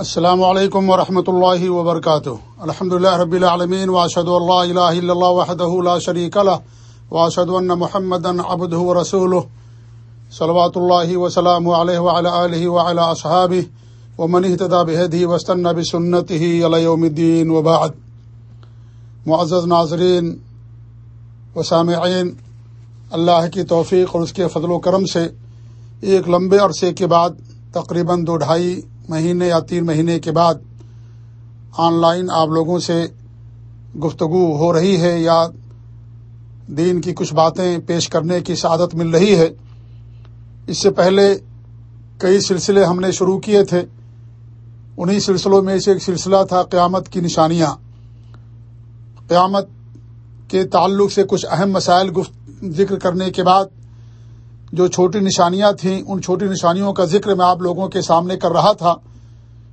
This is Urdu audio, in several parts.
السلام علیکم ورحمۃ اللہ وبرکاتہ۔ الحمد اللہ رب العالمین واشد اللہ الہ الا اللہ وحدہ لا شریک له واشهد ان محمدا عبده ورسوله صلوات الله وسلام علیہ وعلى اله وعلى اصحابه ومن اهتدى بهديه واستنى بسنته الى يوم الدين وبعد۔ معزز ناظرین و سامعین، اللہ کی توفیق اور اس کے فضل و کرم سے ایک لمبے عرصے کے بعد تقریباً دو ڈھائی مہینے یا تین مہینے کے بعد آن لائن آپ لوگوں سے گفتگو ہو رہی ہے یا دین کی کچھ باتیں پیش کرنے کی سعادت مل رہی ہے، اس سے پہلے کئی سلسلے ہم نے شروع کیے تھے۔ انہی سلسلوں میں سے ایک سلسلہ تھا قیامت کی نشانیاں۔ قیامت کے تعلق سے کچھ اہم مسائل گفت ذکر کرنے کے بعد جو چھوٹی نشانیاں تھیں، ان چھوٹی نشانیوں کا ذکر میں آپ لوگوں کے سامنے کر رہا تھا۔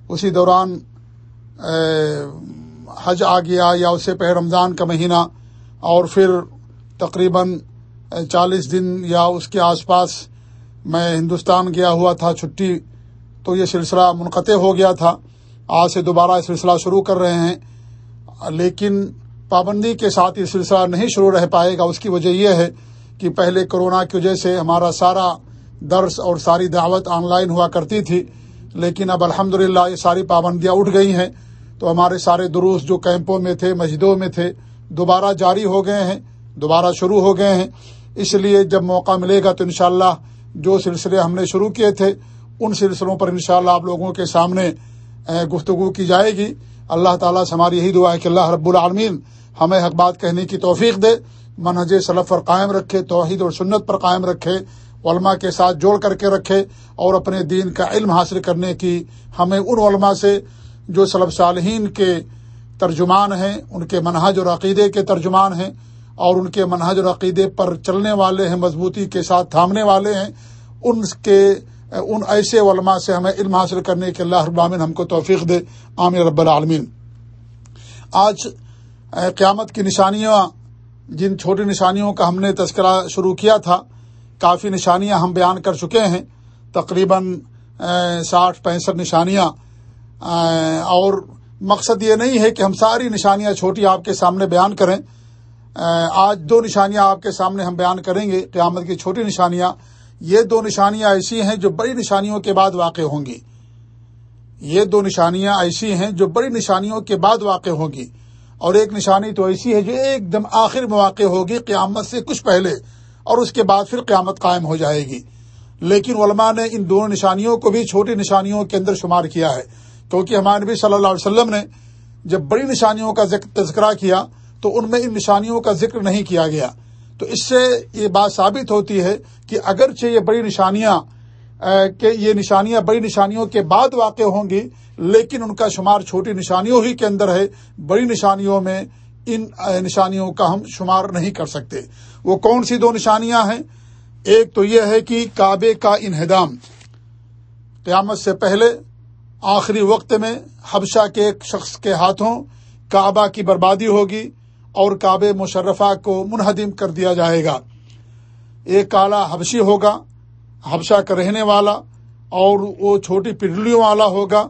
اسی دوران حج آ گیا یا اس سے پہلے رمضان کا مہینہ، اور پھر تقریباً چالیس دن یا اس کے آس پاس میں ہندوستان گیا ہوا تھا چھٹی، تو یہ سلسلہ منقطع ہو گیا تھا۔ آج سے دوبارہ یہ سلسلہ شروع کر رہے ہیں۔ لیکن پابندی کے ساتھ یہ سلسلہ نہیں شروع رہ پائے گا، اس کی وجہ یہ ہے کہ پہلے کرونا کی وجہ سے ہمارا سارا درس اور ساری دعوت آن لائن ہوا کرتی تھی، لیکن اب الحمد یہ ساری پابندیاں اٹھ گئی ہیں۔ تو ہمارے سارے دروس جو کیمپوں میں تھے، مسجدوں میں تھے، دوبارہ جاری ہو گئے ہیں، دوبارہ شروع ہو گئے ہیں۔ اس لیے جب موقع ملے گا تو انشاءاللہ جو سلسلے ہم نے شروع کیے تھے، ان سلسلوں پر انشاءاللہ آپ لوگوں کے سامنے گفتگو کی جائے گی۔ اللہ تعالیٰ سے ہماری یہی دعا ہے کہ اللہ رب العالمین ہمیں حق بات کہنے کی توفیق دے۔ منہج سلف پر قائم رکھے، توحید اور سنت پر قائم رکھے، علماء کے ساتھ جوڑ کر کے رکھے اور اپنے دین کا علم حاصل کرنے کی ہمیں ان علماء سے جو سلب صالحین کے ترجمان ہیں، ان کے منہج اور عقیدے کے ترجمان ہیں اور ان کے منہج اور عقیدے پر چلنے والے ہیں، مضبوطی کے ساتھ تھامنے والے ہیں، ان کے، ان ایسے علماء سے ہمیں علم حاصل کرنے کے اللہ ابامن ہم کو توفیق دے۔ عامر رب العالمین۔ آج قیامت کی نشانیاں جن چھوٹی نشانیوں کا ہم نے تذکرہ شروع کیا تھا، کافی نشانیاں ہم بیان کر چکے ہیں۔ تقریباً ساٹھ، پینسٹھ نشانیاں۔ اور مقصد یہ نہیں ہے کہ ہم ساری نشانیاں چھوٹی آپ کے سامنے بیان کریں۔ آج دو نشانیاں آپ کے سامنے ہم بیان کریں گے، قیامت کی چھوٹی نشانیاں۔ یہ دو نشانیاں ایسی ہیں جو بڑی نشانیوں کے بعد واقع ہوں گی۔ یہ دو نشانیاں ایسی ہیں جو بڑی نشانیوں کے بعد واقع ہوں گی۔ اور ایک نشانی تو ایسی ہے جو ایک دم آخر میں واقع ہوگی قیامت سے کچھ پہلے اور اس کے بعد پھر قیامت قائم ہو جائے گی۔ لیکن علماء نے ان دونوں نشانیوں کو بھی چھوٹی نشانیوں کے اندر شمار کیا ہے۔ کیونکہ ہمارے نبی صلی اللہ علیہ وسلم نے جب بڑی نشانیوں کا تذکرہ کیا تو ان میں ان نشانیوں کا ذکر نہیں کیا گیا۔ تو اس سے یہ بات ثابت ہوتی ہے کہ اگرچہ یہ بڑی نشانیاں کہ یہ نشانیاں بڑی نشانیوں کے بعد واقع ہوں گی لیکن ان کا شمار چھوٹی نشانیوں ہی کے اندر ہے، بڑی نشانیوں میں ان نشانیوں کا ہم شمار نہیں کر سکتے۔ وہ کون سی دو نشانیاں ہیں؟ ایک تو یہ ہے کہ کعبے کا انہدام۔ قیامت سے پہلے آخری وقت میں حبشہ کے ایک شخص کے ہاتھوں کعبہ کی بربادی ہوگی اور کعبے مشرفہ کو منہدم کر دیا جائے گا۔ ایک کالا حبشی ہوگا، حبشہ کا رہنے والا، اور وہ چھوٹی پنڈلیوں والا ہوگا۔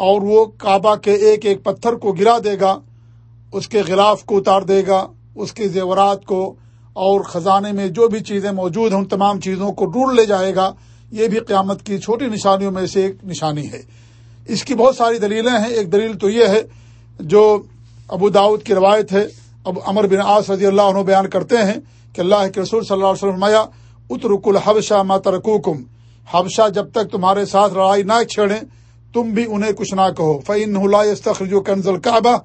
اور وہ کعبہ کے ایک ایک پتھر کو گرا دے گا، اس کے غلاف کو اتار دے گا، اس کے زیورات کو اور خزانے میں جو بھی چیزیں موجود ہیں، ان تمام چیزوں کو ڈھونڈ لے جائے گا۔ یہ بھی قیامت کی چھوٹی نشانیوں میں سے ایک نشانی ہے۔ اس کی بہت ساری دلیلیں ہیں۔ ایک دلیل تو یہ ہے، جو ابو داود کی روایت ہے، اب امر بن آس رضی اللہ عنہ بیان کرتے ہیں کہ اللہ کے رسول صلی اللہ علیہ وسلم اترک الحبشہ ماترکوکم حبشہ جب تک تمہارے ساتھ لڑائی نہ چھیڑیں تم بھی انہیں کچھ نہ کہو۔ فعین جو کنزل کعبہ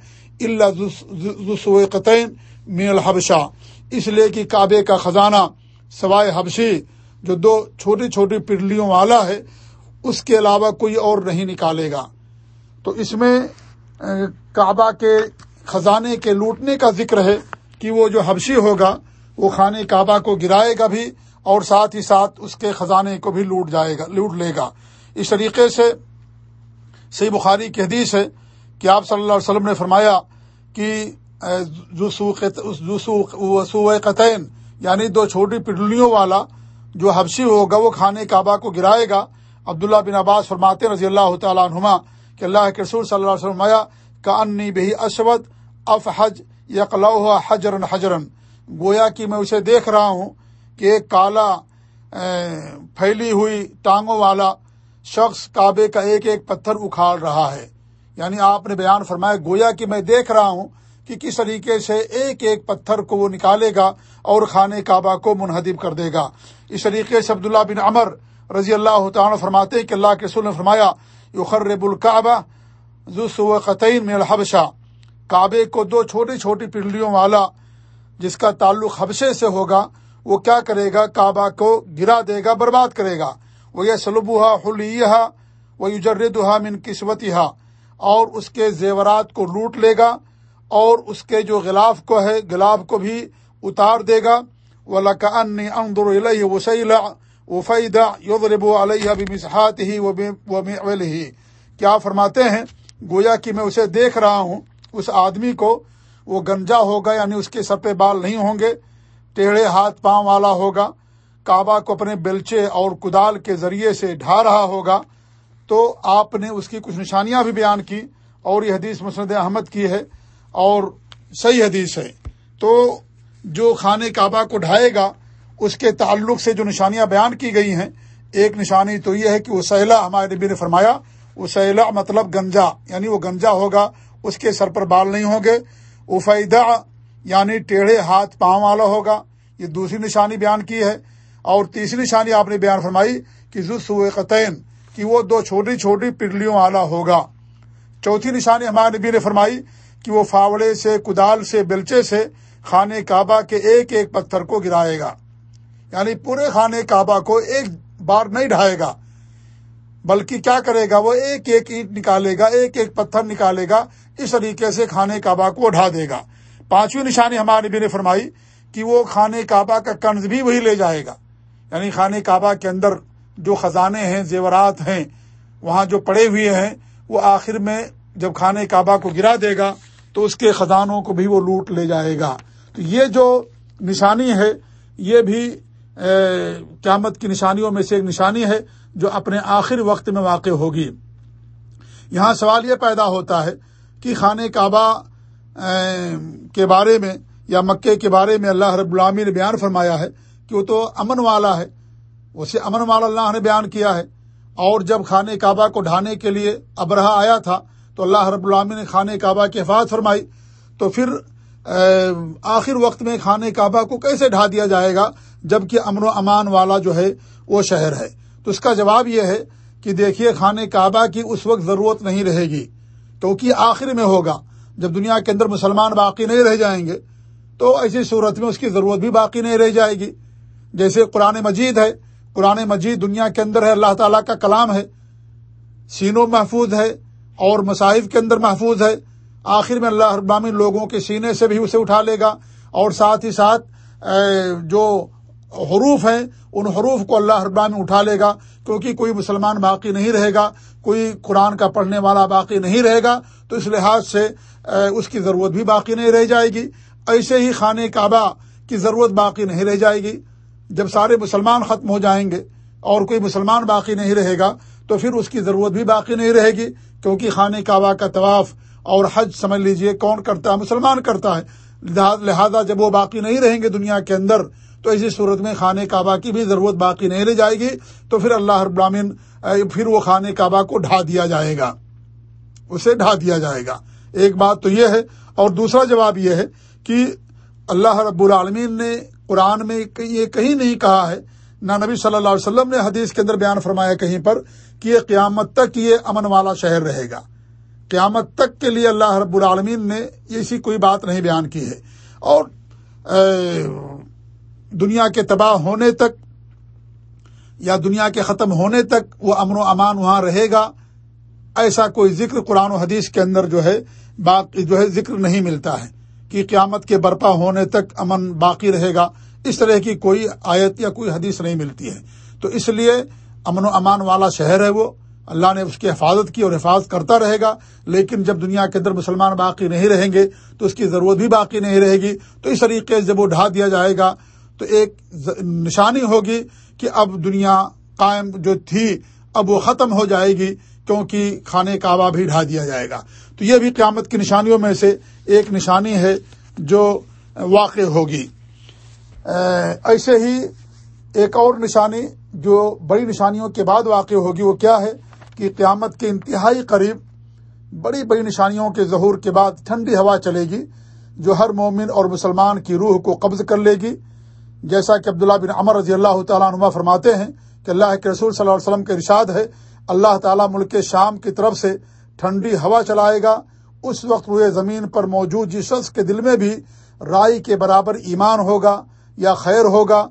اللہ قطعین مین الحبشہ اس لیے کہ کعبے کا خزانہ سوائے حبشی جو دو چھوٹی چھوٹی پنڈلیوں والا ہے، اس کے علاوہ کوئی اور نہیں نکالے گا۔ تو اس میں کعبہ کے خزانے کے لوٹنے کا ذکر ہے کہ وہ جو حبشی ہوگا، وہ خانے کعبہ کو گرائے گا بھی اور ساتھ ہی ساتھ اس کے خزانے کو بھی لوٹ جائے گا، لوٹ لے گا۔ اس طریقے سے صحیح بخاری کی حدیث ہے کہ آپ صلی اللہ علیہ وسلم نے فرمایا کہ قطعین یعنی دو چھوٹی پنڈلیوں والا جو حبشی ہوگا، وہ کھانے کعبہ کو گرائے گا۔ عبداللہ بن عباس فرماتے رضی اللہ تعالیٰ عنہما کہ اللہ کے رسول صلی اللہ علیہ وسلم کا انی بہی اشود اف حج یقلا حجرن حجرن۔ گویا کہ میں اسے دیکھ رہا ہوں کہ ایک کالا پھیلی ہوئی ٹانگوں والا شخص کعبے کا ایک ایک پتھر اکھاڑ رہا ہے۔ یعنی آپ نے بیان فرمایا، گویا کہ میں دیکھ رہا ہوں کہ کس طریقے سے ایک ایک پتھر کو وہ نکالے گا اور خانے کعبہ کو منہدم کر دے گا۔ اس طریقے سے عبداللہ بن امر رضی اللہ تعالیٰ فرماتے کہ اللہ کے رسول نے فرمایا، یخرب القعبہ ذو قطعین میں الحبشہ۔ کعبے کو دو چھوٹی چھوٹی پنڈلیوں والا، جس کا تعلق حبشے سے ہوگا، وہ کیا کرے گا؟ کعبہ کو گرا دے گا، برباد کرے گا۔ وہ یہ سلبہ حلیہ وہ یوجردہ من قسمتہ اور اس کے زیورات کو لوٹ لے گا اور اس کے جو غلاف کو ہے گلاب کو بھی اتار دے گا۔ وہ لکن اندر وسیل وفید یضرب علیہ بمسحات ہی ہی کیا فرماتے ہیں؟ گویا کہ میں اسے دیکھ رہا ہوں، اس آدمی کو وہ گنجا ہوگا یعنی اس کے سر پہ بال نہیں ہوں گے، ٹیڑھے ہاتھ پاؤں والا ہوگا۔ کعبہ کو اپنے بیلچے اور کدال کے ذریعے سے ڈھا رہا ہوگا تو آپ نے اس کی کچھ نشانیاں بھی بیان کی اور یہ حدیث مسند احمد کی ہے اور صحیح حدیث ہے۔ تو جو خانے کعبہ کو ڈھائے گا، اس کے تعلق سے جو نشانیاں بیان کی گئی ہیں، ایک نشانی تو یہ ہے کہ وہ سہلا ہمارے نبی نے فرمایا وہ سہلا مطلب گنجا یعنی وہ گنجا ہوگا، اس کے سر پر بال نہیں ہوں گے۔ افیدہ یعنی ٹیڑھے ہاتھ پاؤں والا ہوگا۔ یہ دوسری نشانی بیان کی ہے۔ اور تیسری نشانی آپ نے بیان فرمائی کہ زو قطین کہ وہ دو چھوٹی چھوٹی پڈلیوں والا ہوگا۔ چوتھی نشانی ہمارے نبی نے فرمائی کہ وہ فاوڑے سے، کدال سے، بلچے سے خانے کعبہ کے ایک ایک پتھر کو گرائے گا۔ یعنی پورے خانے کعبہ کو ایک بار نہیں ڈھائے گا، بلکہ کیا کرے گا؟ وہ ایک ایک اینٹ نکالے گا، ایک ایک پتھر نکالے گا، اس طریقے سے کھانے کعبہ کو اٹھا دے گا۔ پانچویں نشانی ہمارے نبی نے فرمائی کہ وہ کھانے کعبہ کا کنز بھی وہی لے جائے گا۔ یعنی خانے کعبہ کے اندر جو خزانے ہیں، زیورات ہیں، وہاں جو پڑے ہوئے ہیں، وہ آخر میں جب کھانے کعبہ کو گرا دے گا، تو اس کے خزانوں کو بھی وہ لوٹ لے جائے گا۔ تو یہ جو نشانی ہے، یہ بھی قیامت کی نشانیوں میں سے ایک نشانی ہے جو اپنے آخر وقت میں واقع ہوگی۔ یہاں سوال یہ پیدا ہوتا ہے کہ خانہ کعبہ کے بارے میں یا مکے کے بارے میں اللہ رب العامی نے بیان فرمایا ہے کہ وہ تو امن والا ہے۔ اسے امن والا اللہ نے بیان کیا ہے۔ اور جب خانہ کعبہ کو ڈھانے کے لیے ابرہ آیا تھا، تو اللہ رب العامی نے خانہ کعبہ کی حفاظت فرمائی۔ تو پھر آخر وقت میں خانہ کعبہ کو کیسے ڈھا دیا جائے گا؟ جبکہ امن و امان والا جو ہے، وہ شہر ہے۔ تو اس کا جواب یہ ہے کہ دیکھیے، خانہ کعبہ کی اس وقت ضرورت نہیں رہے گی۔ کیونکہ آخر میں ہوگا۔ جب دنیا کے اندر مسلمان باقی نہیں رہ جائیں گے، تو ایسی صورت میں اس کی ضرورت بھی باقی نہیں رہ جائے گی۔ جیسے قرآن مجید ہے، قرآن مجید دنیا کے اندر ہے، اللہ تعالیٰ کا کلام ہے، سینوں محفوظ ہے اور مصاحب کے اندر محفوظ ہے۔ آخر میں اللہ ابامی لوگوں کے سینے سے بھی اسے اٹھا لے گا اور ساتھ ہی ساتھ جو حروف ہیں، ان حروف کو اللہ ابامی اٹھا لے گا۔ کیونکہ کوئی مسلمان باقی نہیں رہے گا، کوئی قرآن کا پڑھنے والا باقی نہیں رہے گا، تو اس لحاظ سے اس کی ضرورت بھی باقی نہیں رہ جائے گی۔ ایسے ہی خانہ کعبہ کی ضرورت باقی نہیں رہ جائے گی۔ جب سارے مسلمان ختم ہو جائیں گے اور کوئی مسلمان باقی نہیں رہے گا، تو پھر اس کی ضرورت بھی باقی نہیں رہے گی، کیونکہ خانہ کعبہ کا طواف اور حج سمجھ لیجیے کون کرتا ہے؟ مسلمان کرتا ہے۔ لہذا جب وہ باقی نہیں رہیں گے دنیا کے اندر، تو ایسی صورت میں خانہ کعبہ کی بھی ضرورت باقی نہیں رہ جائے گی، تو پھر اللہ ابراہین پھر وہ خانہ کعبہ کو ڈھا دیا جائے گا۔ اسے ڈھا دیا جائے گا۔ ایک بات تو یہ ہے، اور دوسرا جواب یہ ہے کہ اللہ رب العالمین نے قرآن میں یہ کہیں نہیں کہا ہے۔ نہ نبی صلی اللہ علیہ وسلم نے حدیث کے اندر بیان فرمایا کہیں پر کہ یہ قیامت تک یہ امن والا شہر رہے گا۔ قیامت تک کے لیے اللہ رب العالمین نے ایسی کوئی بات نہیں بیان کی ہے۔ اور دنیا کے تباہ ہونے تک یا دنیا کے ختم ہونے تک وہ امن و امان وہاں رہے گا۔ ایسا کوئی ذکر قرآن و حدیث کے اندر جو ہے، باقی جو ہے، ذکر نہیں ملتا ہے۔ کہ قیامت کے برپا ہونے تک امن باقی رہے گا۔ اس طرح کی کوئی آیت یا کوئی حدیث نہیں ملتی ہے۔ تو اس لیے امن و امان والا شہر ہے وہ۔ اللہ نے اس کی حفاظت کی اور حفاظت کرتا رہے گا۔ لیکن جب دنیا کے اندر مسلمان باقی نہیں رہیں گے تو اس کی ضرورت بھی باقی نہیں رہے گی۔ تو اس طریقے سے جب وہ ڈھا دیا جائے گا تو ایک نشانی ہوگی کہ اب دنیا قائم جو تھی، اب وہ ختم ہو جائے گی۔ کیونکہ کھانے کا بھی ڈھا دیا جائے گا۔ تو یہ بھی قیامت کی نشانیوں میں سے ایک نشانی ہے جو واقع ہوگی۔ ایسے ہی ایک اور نشانی جو بڑی نشانیوں کے بعد واقع ہوگی، وہ کیا ہے کہ قیامت کے انتہائی قریب بڑی بڑی نشانیوں کے ظہور کے بعد ٹھنڈی ہوا چلے گی، جو ہر مومن اور مسلمان کی روح کو قبض کر لے گی۔ جیسا کہ عبداللہ بن عمر رضی اللہ تعالیٰ عنہ فرماتے ہیں کہ اللہ کے رسول صلی اللہ علیہ وسلم کے ارشاد ہے اللہ تعالیٰ ملک شام کی طرف سے ٹھنڈی ہوا چلائے گا۔ اس وقت روئے زمین پر موجود جس شخص کے دل میں بھی رائی کے برابر ایمان ہوگا یا خیر ہوگا،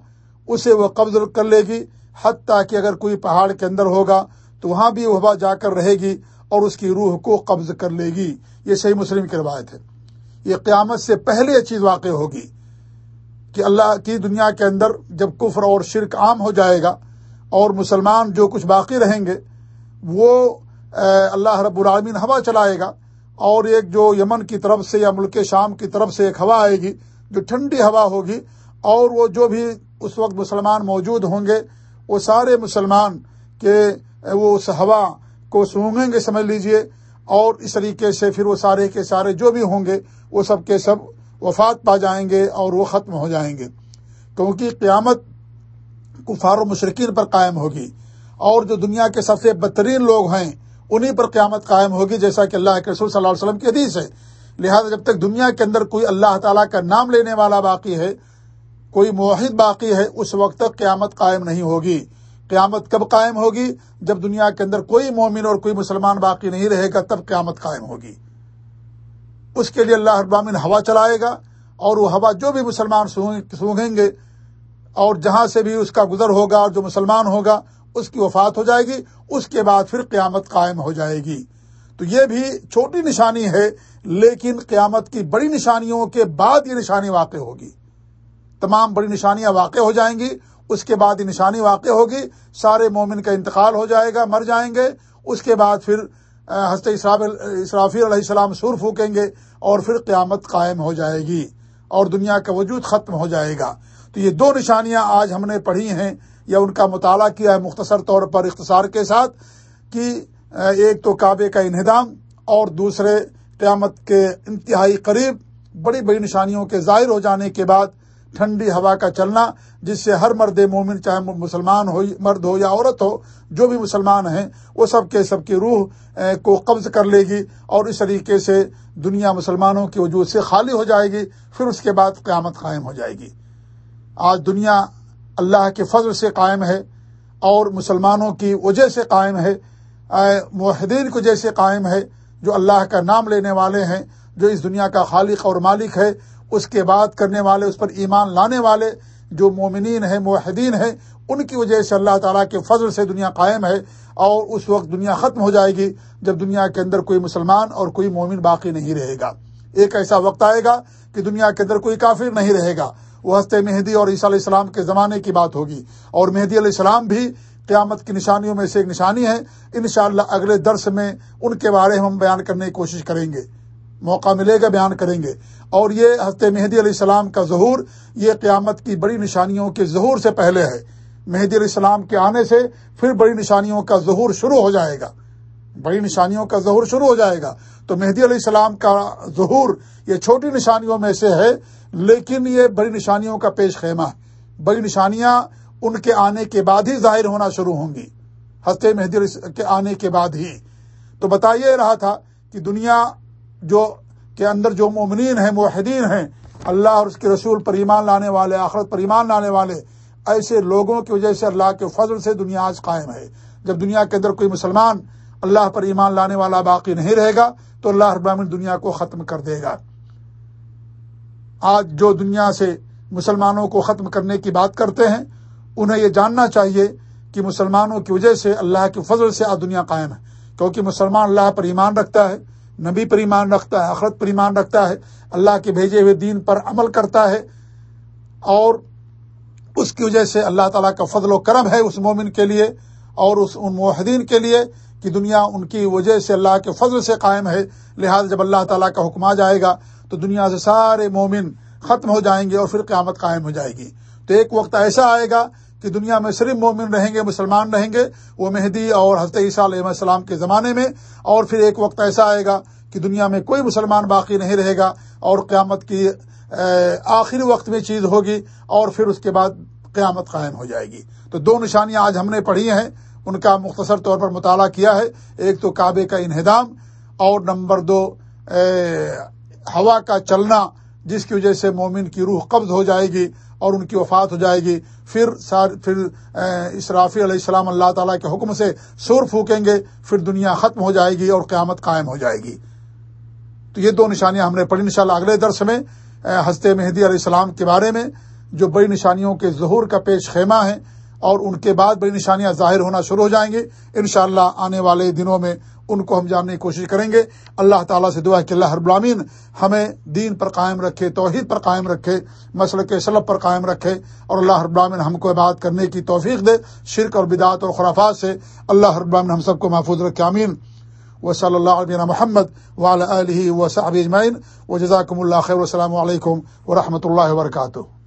اسے وہ قبض کر لے گی، حتیٰ کہ اگر کوئی پہاڑ کے اندر ہوگا تو وہاں بھی وہ ہوا جا کر رہے گی اور اس کی روح کو قبض کر لے گی۔ یہ صحیح مسلم کی روایت ہے۔ یہ قیامت سے پہلے یہ چیز واقع ہوگی کہ اللہ کی دنیا کے اندر جب کفر اور شرک عام ہو جائے گا اور مسلمان جو کچھ باقی رہیں گے وہ اللہ رب العالمین ہوا چلائے گا اور ایک جو یمن کی طرف سے یا ملک شام کی طرف سے ایک ہوا آئے گی، جو ٹھنڈی ہوا ہوگی اور وہ جو بھی اس وقت مسلمان موجود ہوں گے، وہ سارے مسلمان کے وہ اس ہوا کو سونگیں گے، سمجھ لیجیے، اور اس طریقے سے پھر وہ سارے کے سارے جو بھی ہوں گے، وہ سب کے سب وفات پا جائیں گے اور وہ ختم ہو جائیں گے۔ کیونکہ قیامت کفار و مشرقین پر قائم ہوگی۔ اور جو دنیا کے سب سے بدترین لوگ ہیں، انہی پر قیامت قائم ہوگی، جیسا کہ اللہ کے رسول صلی اللہ علیہ وسلم کی حدیث ہے۔ لہذا جب تک دنیا کے اندر کوئی اللہ تعالیٰ کا نام لینے والا باقی ہے، کوئی معاہد باقی ہے، اس وقت تک قیامت قائم نہیں ہوگی۔ قیامت کب قائم ہوگی؟ جب دنیا کے اندر کوئی مومن اور کوئی مسلمان باقی نہیں رہے گا، تب قیامت قائم ہوگی۔ اس کے لیے اللہ ابامن ہوا چلائے گا، اور وہ ہوا جو بھی مسلمان سونگیں گے، اور جہاں سے بھی اس کا گزر ہوگا اور جو مسلمان ہوگا اس کی وفات ہو جائے گی، اس کے بعد پھر قیامت قائم ہو جائے گی۔ تو یہ بھی چھوٹی نشانی ہے، لیکن قیامت کی بڑی نشانیوں کے بعد یہ نشانی واقع ہوگی۔ تمام بڑی نشانیاں واقع ہو جائیں گی، اس کے بعد یہ نشانی واقع ہوگی، سارے مومن کا انتقال ہو جائے گا، مر جائیں گے۔ اس کے بعد پھر حضرت اسرافی علیہ السلام سور پھونکیں گے اور پھر قیامت قائم ہو جائے گی اور دنیا کا وجود ختم ہو جائے گا۔ تو یہ دو نشانیاں آج ہم نے پڑھی ہیں۔ یا ان کا مطالعہ کیا ہے مختصر طور پر اختصار کے ساتھ کہ ایک تو کعبے کا انہدام اور دوسرے قیامت کے انتہائی قریب بڑی بڑی نشانیوں کے ظاہر ہو جانے کے بعد ٹھنڈی ہوا کا چلنا، جس سے ہر مرد مومن چاہے مسلمان ہو مرد ہو یا عورت ہو، جو بھی مسلمان ہیں، وہ سب کے سب کی روح کو قبض کر لے گی اور اس طریقے سے دنیا مسلمانوں کے وجود سے خالی ہو جائے گی، پھر اس کے بعد قیامت قائم ہو جائے گی۔ آج دنیا اللہ کے فضل سے قائم ہے اور مسلمانوں کی وجہ سے قائم ہے معاہدین کی وجہ سے قائم ہے، جو اللہ کا نام لینے والے ہیں، جو اس دنیا کا خالق اور مالک ہے، اس کے بعد کرنے والے، اس پر ایمان لانے والے جو مومنین ہیں معاہدین ہیں، ان کی وجہ سے اللہ تعالیٰ کے فضل سے دنیا قائم ہے اور اس وقت دنیا ختم ہو جائے گی جب دنیا کے اندر کوئی مسلمان اور کوئی مومن باقی نہیں رہے گا۔ ایک ایسا وقت آئے گا کہ دنیا کے اندر کوئی کافر نہیں رہے گا۔ وہ ہست مہدی اور عیسیٰ علیہ السلام کے زمانے کی بات ہوگی۔ اور مہدی علیہ السلام بھی قیامت کی نشانیوں میں سے ایک نشانی ہے۔ انشاءاللہ اگلے درس میں ان کے بارے میں ہم بیان کرنے کی کوشش کریں گے۔ موقع ملے گا بیان کریں گے۔ اور یہ ہست مہدی علیہ السلام کا ظہور، یہ قیامت کی بڑی نشانیوں کے ظہور سے پہلے ہے۔ مہدی علیہ السلام کے آنے سے پھر بڑی نشانیوں کا ظہور شروع ہو جائے گا۔ بڑی نشانیوں کا ظہور شروع ہو جائے گا۔ تو مہدی علیہ السلام کا ظہور یہ چھوٹی نشانیوں میں سے ہے۔ لیکن یہ بڑی نشانیوں کا پیش خیمہ ہے۔ بڑی نشانیاں ان کے آنے کے بعد ہی ظاہر ہونا شروع ہوں گی۔ ہستے مہدی کے آنے کے بعد ہی۔ تو بتا یہ رہا تھا کہ دنیا جو کے اندر جو مومنین ہیں معاہدین ہیں، اللہ اور اس کے رسول پر ایمان لانے والے، آخرت پر ایمان لانے والے، ایسے لوگوں کی وجہ سے اللہ کے فضل سے دنیا آج قائم ہے۔ جب دنیا کے اندر کوئی مسلمان اللہ پر ایمان لانے والا باقی نہیں رہے گا، تو اللہ ابامن دنیا کو ختم کر دے گا۔ آج جو دنیا سے مسلمانوں کو ختم کرنے کی بات کرتے ہیں، انہیں یہ جاننا چاہیے کہ مسلمانوں کی وجہ سے اللہ کے فضل سے آج دنیا قائم ہے۔ کیونکہ مسلمان اللہ پر ایمان رکھتا ہے، نبی پر ایمان رکھتا ہے، آخرت پر ایمان رکھتا ہے، اللہ کے بھیجے ہوئے دین پر عمل کرتا ہے۔ اور اس کی وجہ سے اللہ تعالیٰ کا فضل و کرم ہے اس مومن کے لیے اور اس ان معاہدین کے لیے کہ دنیا ان کی وجہ سے اللہ کے فضل سے قائم ہے۔ لہٰذا جب اللہ تعالیٰ کا حکم آ جائے گا تو دنیا سے سارے مومن ختم ہو جائیں گے اور پھر قیامت قائم ہو جائے گی۔ تو ایک وقت ایسا آئے گا کہ دنیا میں صرف مومن رہیں گے، مسلمان رہیں گے، وہ مہدی اور حضرت عیسیٰ علیہ السلام کے زمانے میں۔ اور پھر ایک وقت ایسا آئے گا کہ دنیا میں کوئی مسلمان باقی نہیں رہے گا اور قیامت کی آخری وقت میں چیز ہوگی اور پھر اس کے بعد قیامت قائم ہو جائے گی۔ تو دو نشانیاں آج ہم نے پڑھی ہیں۔ ان کا مختصر طور پر مطالعہ کیا ہے۔ ایک تو کعبے کا انہدام اور نمبر دو ہوا کا چلنا جس کی وجہ سے مومن کی روح قبض ہو جائے گی اور ان کی وفات ہو جائے گی۔ پھر پھر اسرافی علیہ السلام اللہ تعالیٰ کے حکم سے سور پھونکیں گے، پھر دنیا ختم ہو جائے گی اور قیامت قائم ہو جائے گی۔ تو یہ دو نشانیاں ہم نے پڑھی۔ ان اگلے درس میں ہستے مہدی علیہ السلام کے بارے میں جو بڑی نشانیوں کے ظہور کا پیش خیمہ ہے اور ان کے بعد بڑی نشانیاں ظاہر ہونا شروع ہو جائیں گے انشاءاللہ آنے والے دنوں میں ان کو ہم جاننے کی کوشش کریں گے۔ اللہ تعالیٰ سے دعا کہ اللہ العالمین ہمیں دین پر قائم رکھے، توحید پر قائم رکھے مسل کے سلب پر قائم رکھے اور اللہ العالمین ہم کو بات کرنے کی توفیق دے، شرک اور بدعت اور خرافات سے اللہ العالمین ہم سب کو محفوظ رکھے امین و صلی اللہ علیہ محمد ولی و صحب اجمعین۔ و جزاکم اللہ خیر السلام علیکم و رحمۃ اللہ وبرکاتہ۔